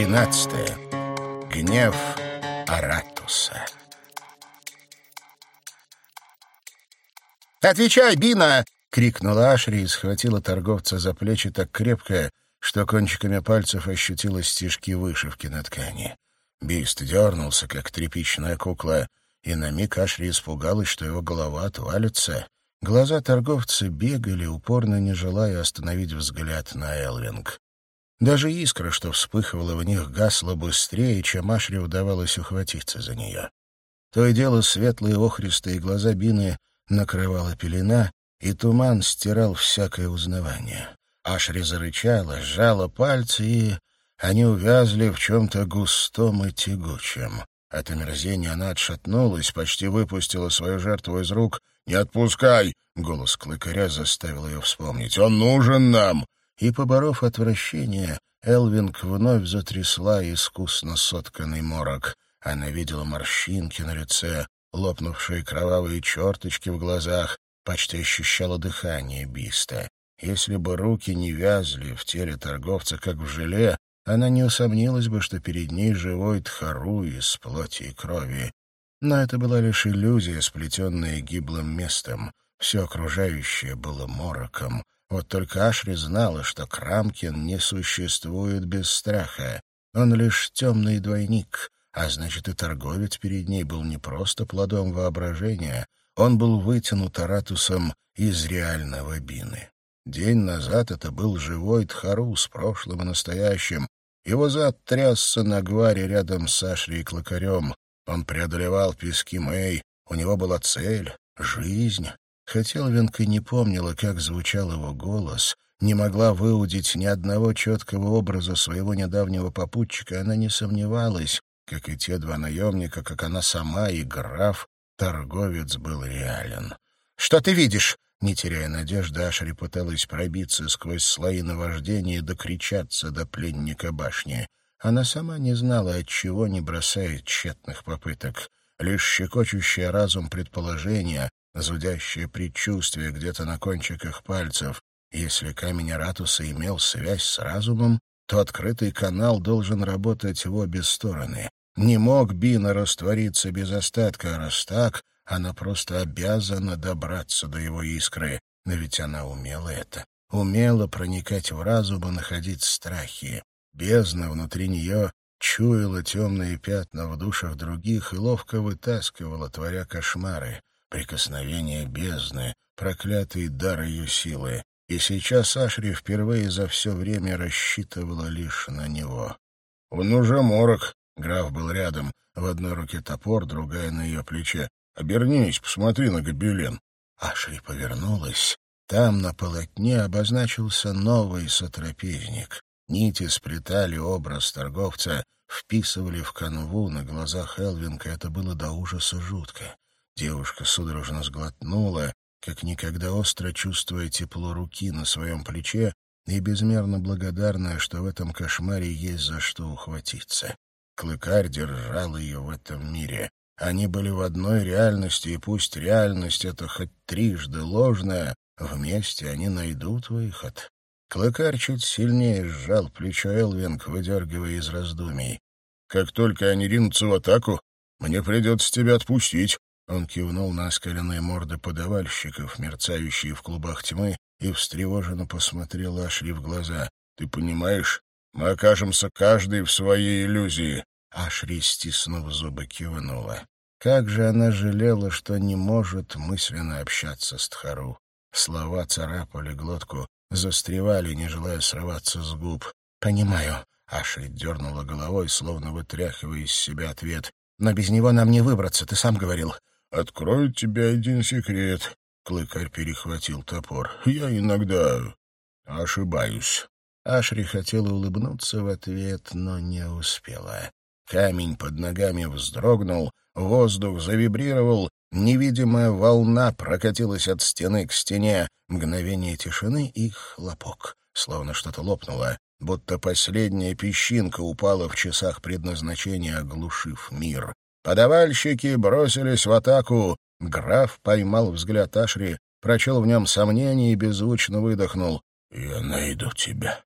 Тринадцатое. Гнев Аратуса. «Отвечай, Бина!» — крикнула Ашри и схватила торговца за плечи так крепко, что кончиками пальцев ощутила стежки вышивки на ткани. Бист дернулся, как тряпичная кукла, и на миг Ашри испугалась, что его голова отвалится. Глаза торговца бегали, упорно не желая остановить взгляд на Элвинг. Даже искра, что вспыхивала в них, гасла быстрее, чем Ашре удавалось ухватиться за нее. То и дело светлые охристые глаза Бины накрывала пелена, и туман стирал всякое узнавание. Ашри зарычала, сжала пальцы, и они увязли в чем-то густом и тягучем. От омерзения она отшатнулась, почти выпустила свою жертву из рук. «Не отпускай!» — голос клыкаря заставил ее вспомнить. «Он нужен нам!» И, поборов отвращение, Элвинг вновь затрясла искусно сотканный морок. Она видела морщинки на лице, лопнувшие кровавые черточки в глазах, почти ощущала дыхание Биста. Если бы руки не вязли в теле торговца, как в желе, она не усомнилась бы, что перед ней живой Тхару из плоти и крови. Но это была лишь иллюзия, сплетенная гиблым местом. Все окружающее было мороком. Вот только Ашри знала, что Крамкин не существует без страха. Он лишь темный двойник, а значит, и торговец перед ней был не просто плодом воображения, он был вытянут Аратусом из реального бины. День назад это был живой Тхару с прошлым и настоящим. Его зад трясся на гваре рядом с Ашри и Клокарем. Он преодолевал пески Мэй, у него была цель — жизнь. Хотя Элвинка не помнила, как звучал его голос, не могла выудить ни одного четкого образа своего недавнего попутчика, она не сомневалась, как и те два наемника, как она сама и граф, торговец был реален. «Что ты видишь?» Не теряя надежды, Ашри пыталась пробиться сквозь слои наваждения и докричаться до пленника башни. Она сама не знала, от чего не бросает тщетных попыток. Лишь щекочущее разум предположения, зудящее предчувствие где-то на кончиках пальцев. Если камень Аратуса имел связь с разумом, то открытый канал должен работать в обе стороны. Не мог Бина раствориться без остатка, а раз так, она просто обязана добраться до его искры. Но ведь она умела это. Умела проникать в разум и находить страхи. Бездна внутри нее чуяла темные пятна в душах других и ловко вытаскивала, творя кошмары прикосновение бездны, проклятый дар ее силы. И сейчас Ашри впервые за все время рассчитывала лишь на него. «Он уже морок», — граф был рядом, в одной руке топор, другая на ее плече. «Обернись, посмотри на гобелен». Ашри повернулась. Там на полотне обозначился новый сотрапезник. Нити сплетали образ торговца, вписывали в канву на глазах Элвинка. Это было до ужаса жутко. Девушка судорожно сглотнула, как никогда остро чувствуя тепло руки на своем плече и безмерно благодарная, что в этом кошмаре есть за что ухватиться. Клыкарь держал ее в этом мире. Они были в одной реальности, и пусть реальность — это хоть трижды ложная, вместе они найдут выход. Клыкарь чуть сильнее сжал плечо Элвинг, выдергивая из раздумий. «Как только они ринутся в атаку, мне придется тебя отпустить», он кивнул на оскаленные морды подавальщиков, мерцающие в клубах тьмы, и встревоженно посмотрел Ашри в глаза. «Ты понимаешь, мы окажемся каждый в своей иллюзии». Ашри, стиснув зубы, кивнула. Как же она жалела, что не может мысленно общаться с Тхару. Слова царапали глотку, застревали, не желая срываться с губ. «Понимаю», — Ашри дернула головой, словно вытряхивая из себя ответ. «Но без него нам не выбраться, ты сам говорил. «Открою тебе один секрет», — клыкарь перехватил топор. «Я иногда ошибаюсь». Ашри хотела улыбнуться в ответ, но не успела. Камень под ногами вздрогнул, воздух завибрировал, невидимая волна прокатилась от стены к стене, мгновение тишины и хлопок, словно что-то лопнуло, будто последняя песчинка упала в часах предназначения, оглушив мир. Подавальщики бросились в атаку. Граф поймал взгляд Ашри, прочел в нем сомнение и беззвучно выдохнул. «Я найду тебя».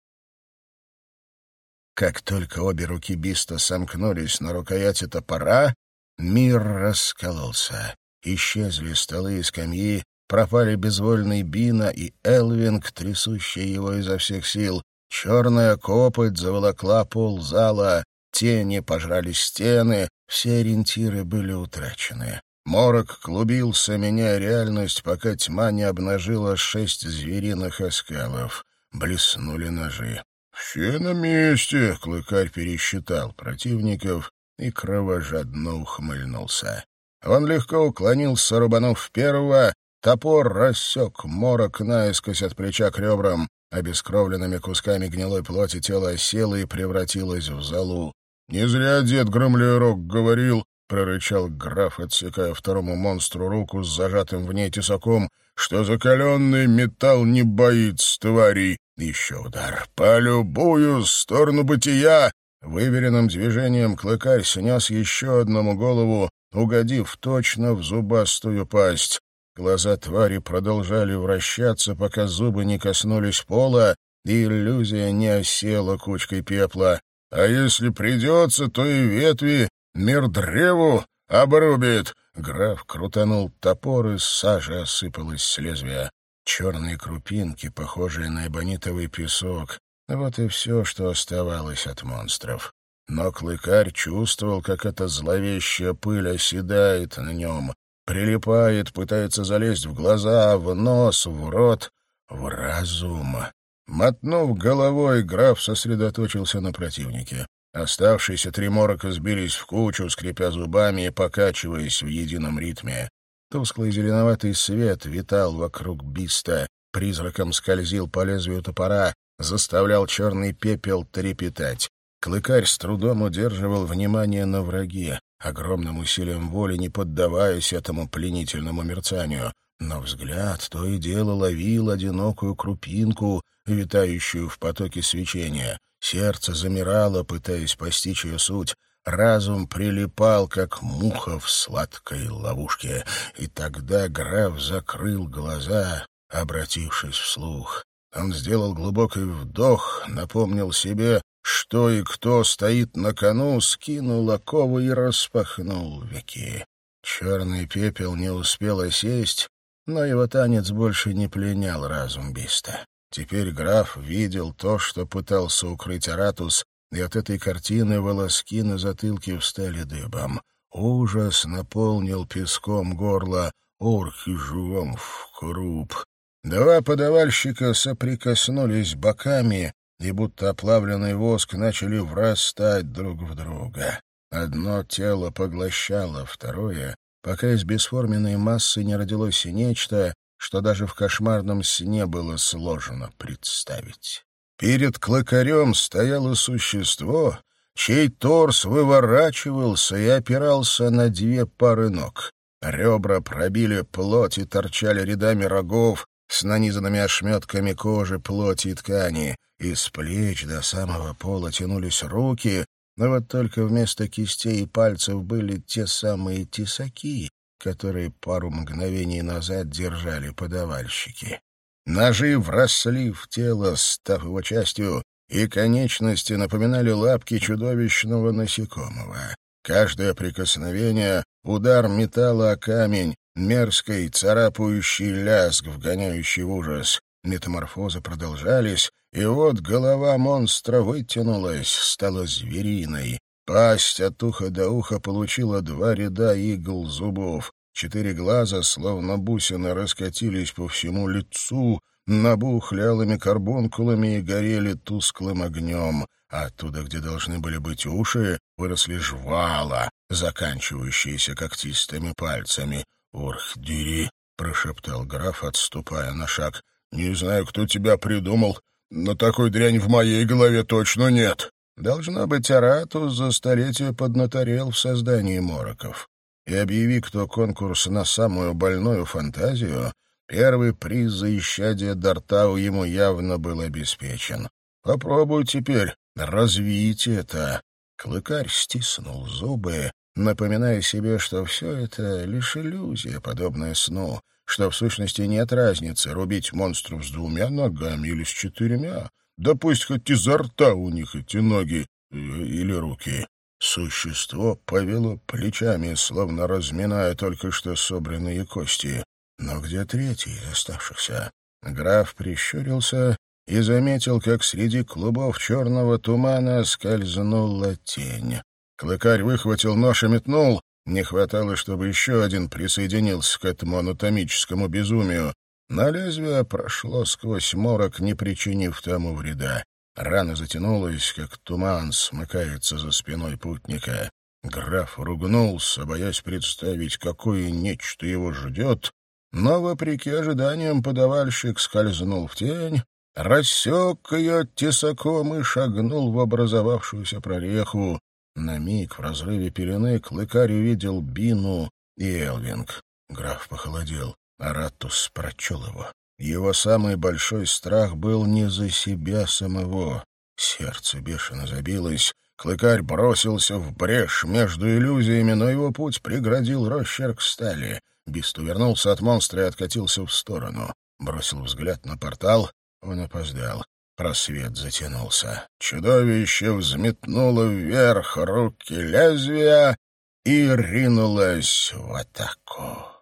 Как только обе руки Биста сомкнулись на рукояти топора, мир раскололся. Исчезли столы и скамьи, пропали безвольный Бина и Элвинг, трясущий его изо всех сил. Черная копоть заволокла пол зала, тени пожрали стены, все ориентиры были утрачены. Морок клубился, меняя реальность, пока тьма не обнажила шесть звериных оскалов. Блеснули ножи. «Все на месте!» — клыкарь пересчитал противников и кровожадно ухмыльнулся. Он легко уклонился, рубанув первого, топор рассек морок наискось от плеча к ребрам, обескровленными кусками гнилой плоти тело осело и превратилось в залу. «Не зря дед Громлерок говорил, — прорычал граф, отсекая второму монстру руку с зажатым в ней тесаком, — что закаленный металл не боится тварей. Еще удар. По любую сторону бытия! Выверенным движением клыкарь снес еще одному голову, угодив точно в зубастую пасть. Глаза твари продолжали вращаться, пока зубы не коснулись пола, и иллюзия не осела кучкой пепла. А если придется, то и ветви Мир древу обрубит!» Граф крутанул топор, и сажа осыпалась с лезвия. Черные крупинки, похожие на эбонитовый песок. Вот и все, что оставалось от монстров. Но клыкарь чувствовал, как эта зловещая пыль оседает на нем, прилипает, пытается залезть в глаза, в нос, в рот, в разум. Мотнув головой, граф сосредоточился на противнике. Оставшиеся три морока сбились в кучу, скрипя зубами и покачиваясь в едином ритме. Тусклый зеленоватый свет витал вокруг биста, призраком скользил по лезвию топора, заставлял черный пепел трепетать. Клыкарь с трудом удерживал внимание на враге, огромным усилием воли не поддаваясь этому пленительному мерцанию. Но взгляд то и дело ловил одинокую крупинку, витающую в потоке свечения. Сердце замирало, пытаясь постичь ее суть. Разум прилипал, как муха в сладкой ловушке. И тогда граф закрыл глаза, обратившись вслух. Он сделал глубокий вдох, напомнил себе, что и кто стоит на кону, скинул оковы и распахнул веки. Черный пепел не успел осесть, но его танец больше не пленял разум Биста. Теперь граф видел то, что пытался укрыть Аратус, и от этой картины волоски на затылке встали дыбом. Ужас наполнил песком горло, орхи живом в круп. Два подавальщика соприкоснулись боками, и будто оплавленный воск начали врастать друг в друга. Одно тело поглощало второе, пока из бесформенной массы не родилось нечто, что даже в кошмарном сне было сложно представить. Перед клыкарем стояло существо, чей торс выворачивался и опирался на две пары ног. Ребра пробили плоть и торчали рядами рогов с нанизанными ошметками кожи, плоти и ткани. Из плеч до самого пола тянулись руки, но вот только вместо кистей и пальцев были те самые тесаки, которые пару мгновений назад держали подавальщики. Ножи вросли в тело, став его частью, и конечности напоминали лапки чудовищного насекомого. Каждое прикосновение — удар металла о камень, мерзкий, царапающий лязг, вгоняющий в ужас. Метаморфозы продолжались, и вот голова монстра вытянулась, стала звериной. Пасть от уха до уха получила два ряда игл зубов. Четыре глаза, словно бусины, раскатились по всему лицу, набухли алыми карбункулами и горели тусклым огнем. А оттуда, где должны были быть уши, выросли жвала, заканчивающиеся когтистыми пальцами. «Орх, дери!» — прошептал граф, отступая на шаг. «Не знаю, кто тебя придумал, но такой дрянь в моей голове точно нет». Должно быть, Аратус за столетие поднаторел в создании мороков. И объяви кто конкурс на самую больную фантазию, первый приз за исчадие Дартау ему явно был обеспечен. Попробуй теперь развить это. Клыкарь стиснул зубы, напоминая себе, что все это лишь иллюзия, подобная сну, что в сущности нет разницы рубить монстров с двумя ногами или с четырьмя. Да пусть хоть изо рта у них эти ноги или руки. Существо повело плечами, словно разминая только что собранные кости. Но где третий из оставшихся? Граф прищурился и заметил, как среди клубов черного тумана скользнула тень. Клыкарь выхватил нож и метнул. Не хватало, чтобы еще один присоединился к этому анатомическому безумию. Но лезвие прошло сквозь морок, не причинив тому вреда. Рана затянулась, как туман смыкается за спиной путника. Граф ругнулся, боясь представить, какое нечто его ждет, но, вопреки ожиданиям, подавальщик скользнул в тень, рассек ее тесаком и шагнул в образовавшуюся прореху. На миг в разрыве пелены клыкарь увидел Бину и Элвинг. Граф похолодел. Аратус прочел его. Его самый большой страх был не за себя самого. Сердце бешено забилось. Клыкарь бросился в брешь между иллюзиями, но его путь преградил росчерк стали. Бист увернулся от монстра и откатился в сторону. Бросил взгляд на портал. Он опоздал. Просвет затянулся. Чудовище взметнуло вверх руки лезвия и ринулось в атаку.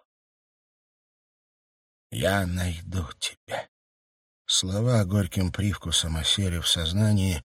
«Я найду тебя». Слова горьким привкусом осели в сознании,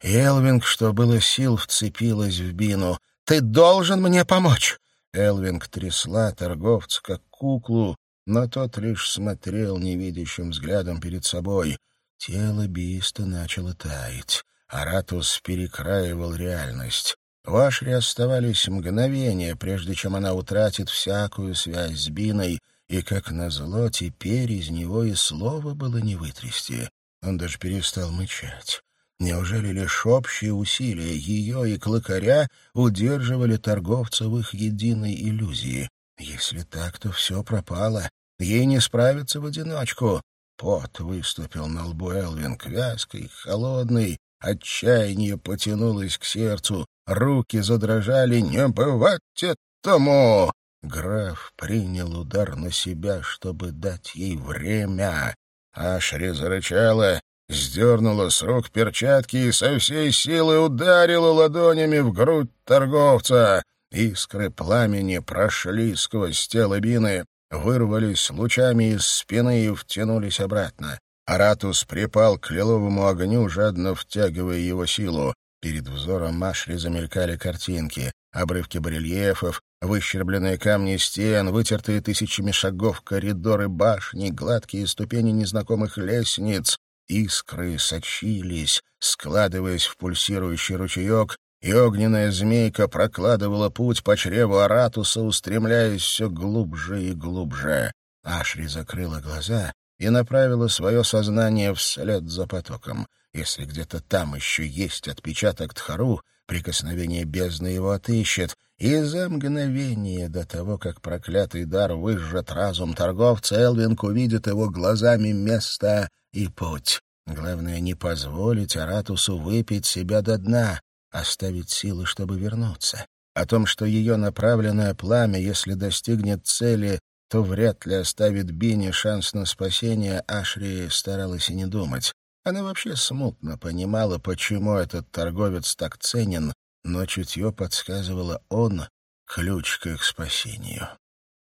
и Элвинг, что было сил, вцепилась в Бину. «Ты должен мне помочь!» Элвинг трясла торговца, как куклу, но тот лишь смотрел невидящим взглядом перед собой. Тело Биста начало таять. Аратус перекраивал реальность. В Ашре оставались мгновения, прежде чем она утратит всякую связь с Биной, и, как назло, теперь из него и слова было не вытрясти. Он даже перестал мычать. Неужели лишь общие усилия ее и клыкаря удерживали торговца в их единой иллюзии? Если так, то все пропало. Ей не справиться в одиночку. Пот выступил на лбу Элвинг, вязкой, холодный. Отчаяние потянулось к сердцу. Руки задрожали. «Не бывать этому!» Граф принял удар на себя, чтобы дать ей время. Ашри зарычала, сдернула с рук перчатки и со всей силы ударила ладонями в грудь торговца. Искры пламени прошли сквозь тело Бины, вырвались лучами из спины и втянулись обратно. Аратус припал к лиловому огню, жадно втягивая его силу. Перед взором Машри замелькали картинки, обрывки барельефов, выщербленные камни стен, вытертые тысячами шагов коридоры башни, гладкие ступени незнакомых лестниц. Искры сочились, складываясь в пульсирующий ручеек, и огненная змейка прокладывала путь по чреву Аратуса, устремляясь все глубже и глубже. Ашри закрыла глаза и направила свое сознание вслед за потоком. Если где-то там еще есть отпечаток Тхару, прикосновение бездны его отыщет, и за мгновение до того, как проклятый дар выжжет разум торговца, Элвинг увидит его глазами место и путь. Главное, не позволить Аратусу выпить себя до дна, оставить силы, чтобы вернуться. О том, что ее направленное пламя, если достигнет цели, то вряд ли оставит Бини шанс на спасение, Ашри старалась и не думать. Она вообще смутно понимала, почему этот торговец так ценен, но чутье подсказывало он — ключ к их спасению.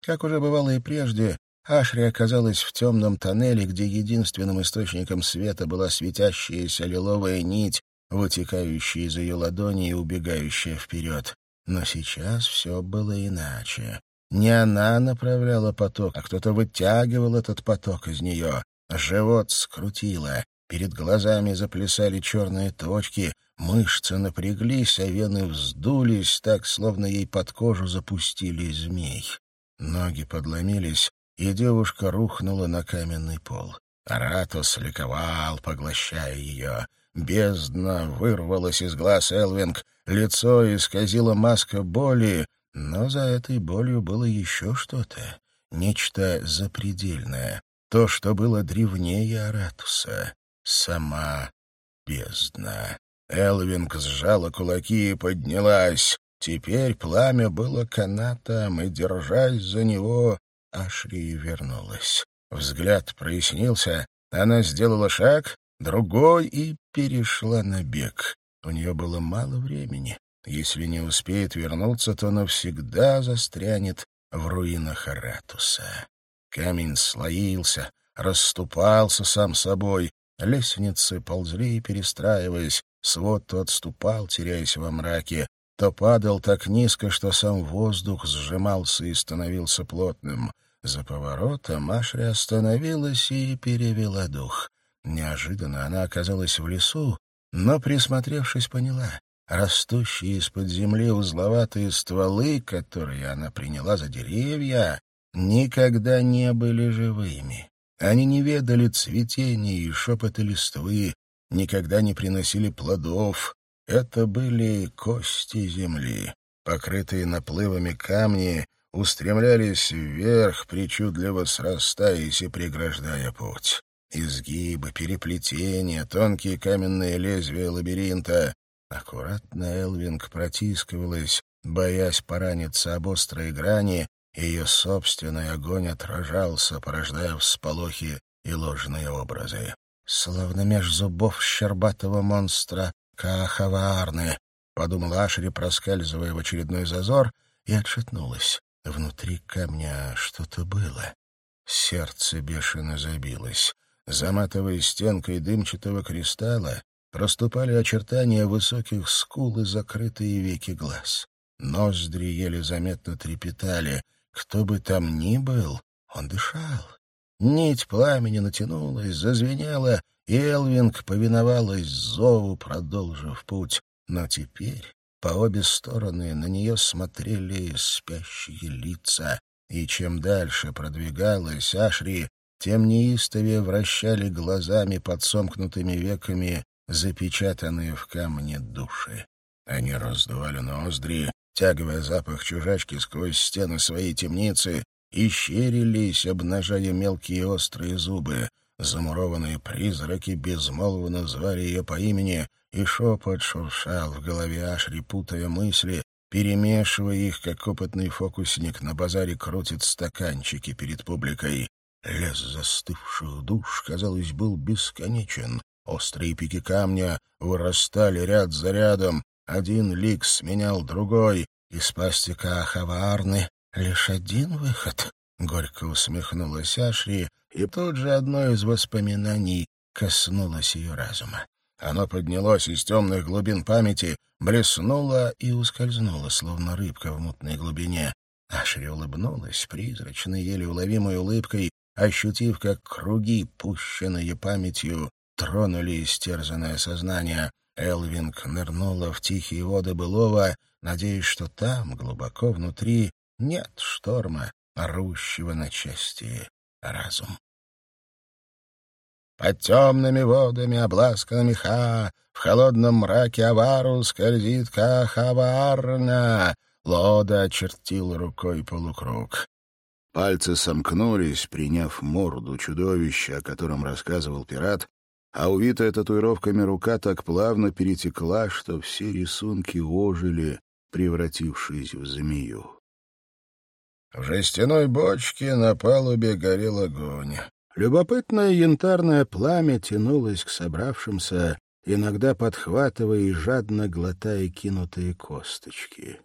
Как уже бывало и прежде, Ашри оказалась в темном тоннеле, где единственным источником света была светящаяся лиловая нить, вытекающая из ее ладони и убегающая вперед. Но сейчас все было иначе. Не она направляла поток, а кто-то вытягивал этот поток из нее. Живот скрутило, Перед глазами заплясали черные точки, мышцы напряглись, а вены вздулись, так, словно ей под кожу запустили змей. Ноги подломились, и девушка рухнула на каменный пол. Аратос ликовал, поглощая ее. Бездна вырвалась из глаз Элвинг, лицо исказило маска боли, но за этой болью было еще что-то, нечто запредельное, то, что было древнее Аратуса сама бездна. Элвинг сжала кулаки и поднялась. Теперь пламя было канатом, и, держась за него, Ашри вернулась. Взгляд прояснился, она сделала шаг, другой и перешла на бег. У нее было мало времени. Если не успеет вернуться, то навсегда застрянет в руинах Аратуса. Камень слоился, расступался сам собой, лестницы ползли, перестраиваясь, свод то отступал, теряясь во мраке, то падал так низко, что сам воздух сжимался и становился плотным. За поворотом Ашри остановилась и перевела дух. Неожиданно она оказалась в лесу, но, присмотревшись, поняла. Растущие из-под земли узловатые стволы, которые она приняла за деревья, никогда не были живыми. Они не ведали цветения и шепота листвы, никогда не приносили плодов. Это были кости земли. Покрытые наплывами камни устремлялись вверх, причудливо срастаясь и преграждая путь. Изгибы, переплетения, тонкие каменные лезвия лабиринта. Аккуратно Элвинг протискивалась, боясь пораниться об острые грани, ее собственный огонь отражался, порождая всполохи и ложные образы. Словно меж зубов щербатого монстра Каахаваарны, подумала Ашри, проскальзывая в очередной зазор, и отшатнулась. Внутри камня что-то было. Сердце бешено забилось. За матовой стенкой дымчатого кристалла проступали очертания высоких скул и закрытые веки глаз. Ноздри еле заметно трепетали. Кто бы там ни был, он дышал. Нить пламени натянулась, зазвенела, и Элвинг повиновалась зову, продолжив путь. Но теперь по обе стороны на нее смотрели спящие лица, и чем дальше продвигалась Ашри, тем неистовее вращали глазами под сомкнутыми веками запечатанные в камне души. Они раздували ноздри, тягивая запах чужачки сквозь стены своей темницы, и щерились, обнажая мелкие острые зубы. Замурованные призраки безмолвно звали ее по имени, и шепот шуршал в голове Ашри, путая мысли, перемешивая их, как опытный фокусник на базаре крутит стаканчики перед публикой. Лес застывших душ, казалось, был бесконечен. Острые пики камня вырастали ряд за рядом. Один лик сменял другой. Из пасти Каахаваарны лишь один выход. Горько усмехнулась Ашри, и тут же одно из воспоминаний коснулось ее разума. Оно поднялось из темных глубин памяти, блеснуло и ускользнуло, словно рыбка в мутной глубине. Ашри улыбнулась призрачной, еле уловимой улыбкой, ощутив, как круги, пущенные памятью, тронули истерзанное сознание. Элвинг нырнула в тихие воды былого, надеясь, что там, глубоко внутри, нет шторма, орущего на части разум. Под темными водами, обласканными ха, в холодном мраке авару скользит кахаварна. Лода очертил рукой полукруг. Пальцы сомкнулись, приняв морду чудовища, о котором рассказывал пират, а увитая татуировками рука так плавно перетекла, что все рисунки ожили, превратившись в змею. В жестяной бочке на палубе горел огонь. Любопытное янтарное пламя тянулось к собравшимся, иногда подхватывая и жадно глотая кинутые косточки.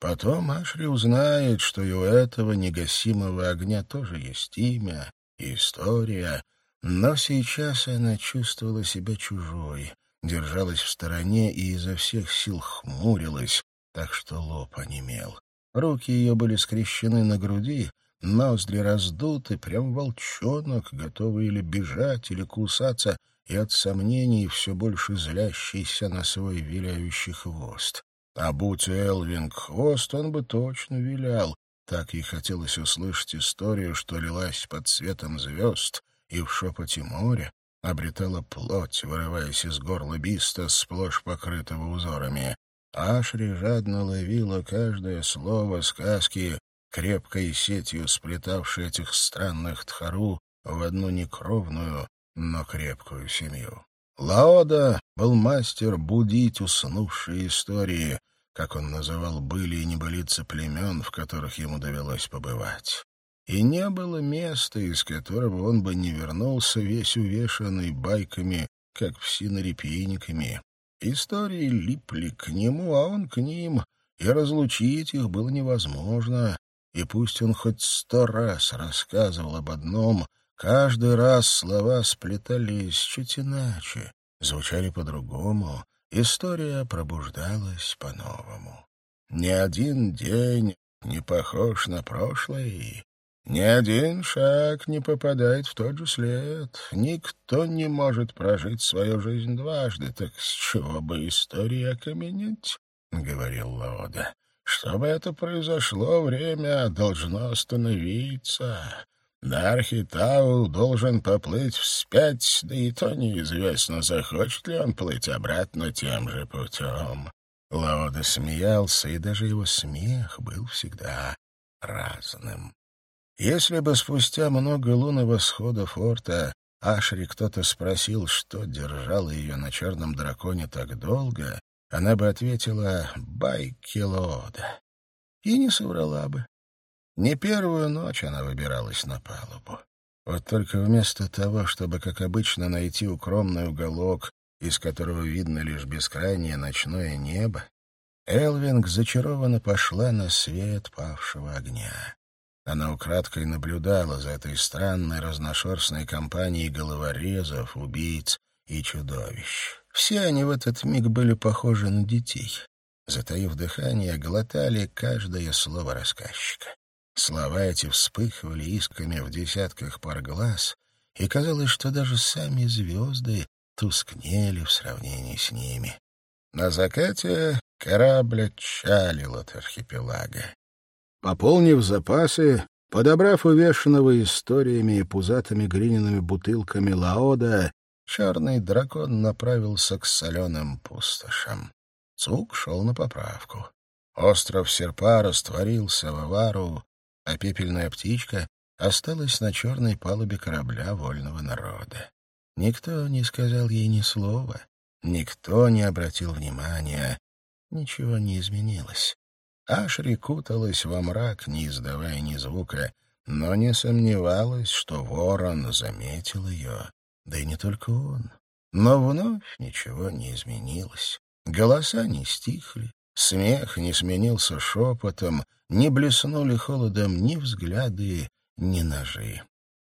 Потом Ашри узнает, что и у этого негасимого огня тоже есть имя и история, но сейчас она чувствовала себя чужой, держалась в стороне и изо всех сил хмурилась, так что лоб онемел. Руки ее были скрещены на груди, ноздри раздуты, прям волчонок, готовый или бежать, или кусаться, и от сомнений все больше злящийся на свой виляющий хвост. А будь Элвинг хвост, он бы точно вилял. Так ей хотелось услышать историю, что лилась под светом звезд и в шепоте моря обретала плоть, вырываясь из горла биста, сплошь покрытого узорами. Ашри жадно ловила каждое слово сказки, крепкой сетью сплетавшей этих странных тхару в одну некровную, но крепкую семью. Лаода был мастер будить уснувшие истории, как он называл были и небылицы племен, в которых ему довелось побывать. И не было места, из которого он бы не вернулся, весь увешанный байками, как псинорепейниками. Истории липли к нему, а он к ним, и разлучить их было невозможно. И пусть он хоть сто раз рассказывал об одном, каждый раз слова сплетались чуть иначе, звучали по-другому, история пробуждалась по-новому. Ни один день не похож на прошлый, ни один шаг не попадает в тот же след. Никто не может прожить свою жизнь дважды, так с чего бы истории окаменеть? — говорил Лаода. — Чтобы это произошло, время должно остановиться. Дархи Тау должен поплыть вспять, да и то неизвестно, захочет ли он плыть обратно тем же путем. Лаода смеялся, и даже его смех был всегда разным. Если бы спустя много лун и восхода форта Ашри кто-то спросил, что держало ее на черном драконе так долго, она бы ответила «Байкилода». И не соврала бы. Не первую ночь она выбиралась на палубу. Вот только вместо того, чтобы, как обычно, найти укромный уголок, из которого видно лишь бескрайнее ночное небо, Элвинг зачарованно пошла на свет павшего огня. Она украдкой наблюдала за этой странной разношерстной компанией головорезов, убийц и чудовищ. Все они в этот миг были похожи на детей. Затаив дыхание, глотали каждое слово рассказчика. Слова эти вспыхивали искрами в десятках пар глаз, и казалось, что даже сами звезды тускнели в сравнении с ними. На закате корабль отчалил от архипелага. Пополнив запасы, подобрав увешанного историями и пузатыми глиняными бутылками лаода, черный дракон направился к соленым пустошам. Цук шел на поправку. Остров Серпа растворился в авару, а пепельная птичка осталась на черной палубе корабля вольного народа. Никто не сказал ей ни слова, никто не обратил внимания, ничего не изменилось. Ашри куталась во мрак, не издавая ни звука, но не сомневалась, что ворон заметил ее. Да и не только он. Но вновь ничего не изменилось. Голоса не стихли, смех не сменился шепотом, не блеснули холодом ни взгляды, ни ножи.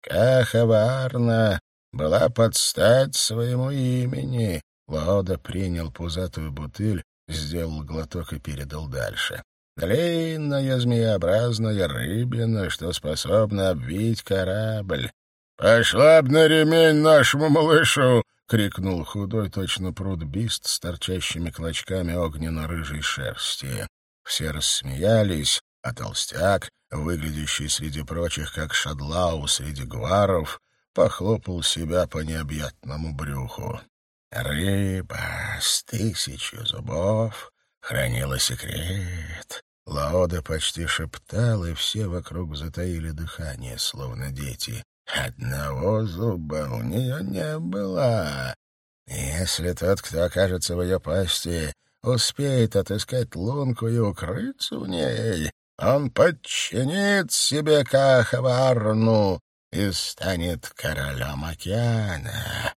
Кахаварна была под стать своему имени. Лода принял пузатую бутыль, сделал глоток и передал дальше. Длинная змееобразная рыбина, что способна обвить корабль. «Пошла б на ремень нашему малышу!» — крикнул худой точно пруд бист с торчащими клочками огненно-рыжей шерсти. Все рассмеялись, а толстяк, выглядящий среди прочих как шадлау среди гваров, похлопал себя по необъятному брюху. Рыба с тысячью зубов хранила секрет. Лаода почти шептал, и все вокруг затаили дыхание, словно дети. Одного зуба у нее не было. Если тот, кто окажется в ее пасти, успеет отыскать лунку и укрыться в ней, он подчинит себе Кахаварну и станет королем океана.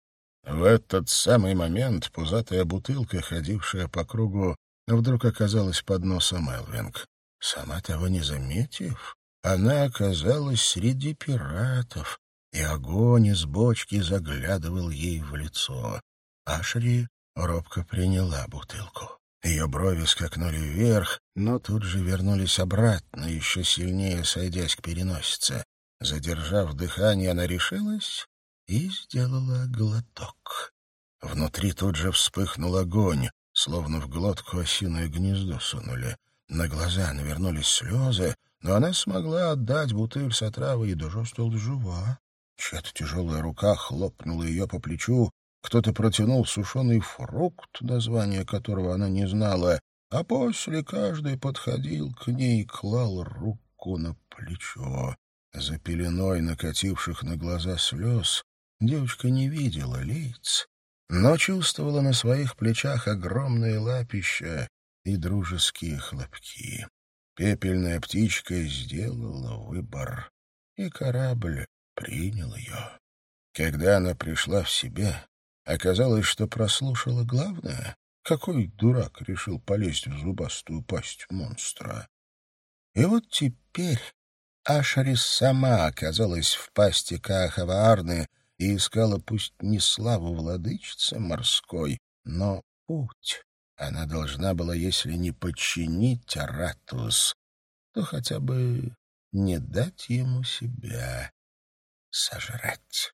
В этот самый момент пузатая бутылка, ходившая по кругу, вдруг оказалась под носом Элвинг. Сама того не заметив, она оказалась среди пиратов, и огонь из бочки заглядывал ей в лицо. Ашри робко приняла бутылку. Ее брови скакнули вверх, но тут же вернулись обратно, еще сильнее сойдясь к переносице. Задержав дыхание, она решилась и сделала глоток. Внутри тут же вспыхнул огонь словно в глотку осиное гнездо сунули. На глаза навернулись слезы, но она смогла отдать бутыль с отравой и даже стала жива. Чья-то тяжелая рука хлопнула ее по плечу, кто-то протянул сушеный фрукт, название которого она не знала, а после каждый подходил к ней и клал руку на плечо. За пеленой накативших на глаза слез девочка не видела лиц, но чувствовала на своих плечах огромные лапища и дружеские хлопки. Пепельная птичка сделала выбор, и корабль принял ее. Когда она пришла в себя, оказалось, что прослушала главное, Какой дурак решил полезть в зубастую пасть монстра? И вот теперь Ашарис сама оказалась в пасти Каахова Арны и искала пусть не славу владычицы морской, но путь. Она должна была, если не подчинить Аратус, то хотя бы не дать ему себя сожрать.